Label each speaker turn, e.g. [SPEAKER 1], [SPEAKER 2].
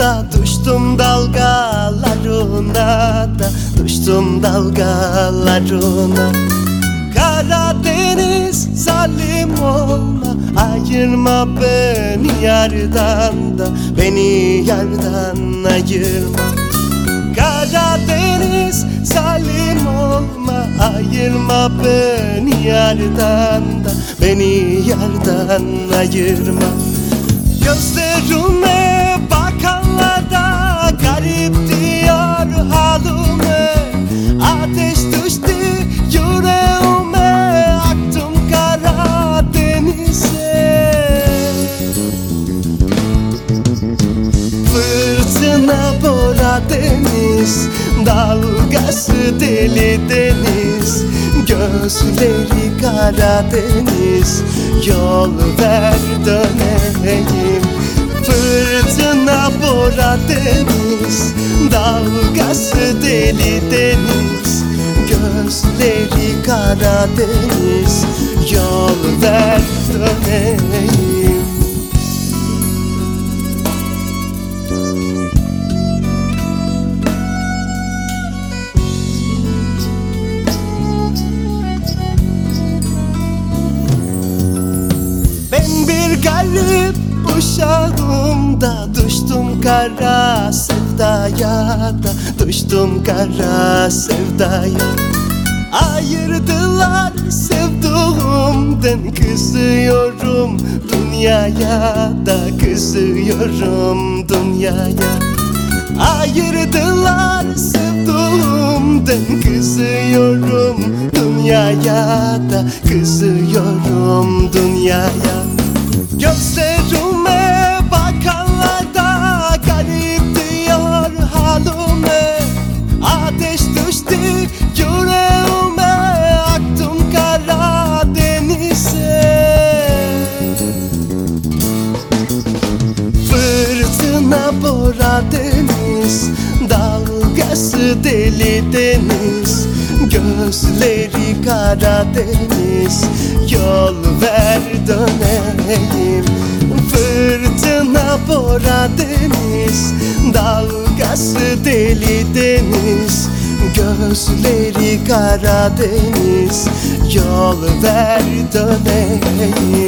[SPEAKER 1] da düştüm dalgalarına da düştüm dalgalarına. Karadeniz zalim olma Ayırma beni yardan da Beni yardan ayırma. Karadeniz zalim olma Ayırma beni yardan da Beni yardan ayırma. Gözlerime deniz Dalgası deli deniz Gözleri Karadeniz Yol ver döneyim. Fırtına bora deniz Dalgası deli deniz Gözleri Karadeniz Yol ver döneyim garip uşağım da Düştüm kara sevdaya da Düştüm kara sevdaya. Ayırdılar sevduğumdan Kızıyorum dünyaya da Kızıyorum dünyaya. Ayırdılar sevduğumdan Kızıyorum dünyaya da Kızıyorum dünyaya Gözlerime bakanlarda Garip diyor halime. Ateş düştü yüreğime Aktım Karadeniz'e Fırtına bora deniz Dalgası deli deniz. Gözleri Karadeniz Yol ver Fırtına bora deniz Dalgası deli deniz Gözleri Karadeniz Yol ver döneyim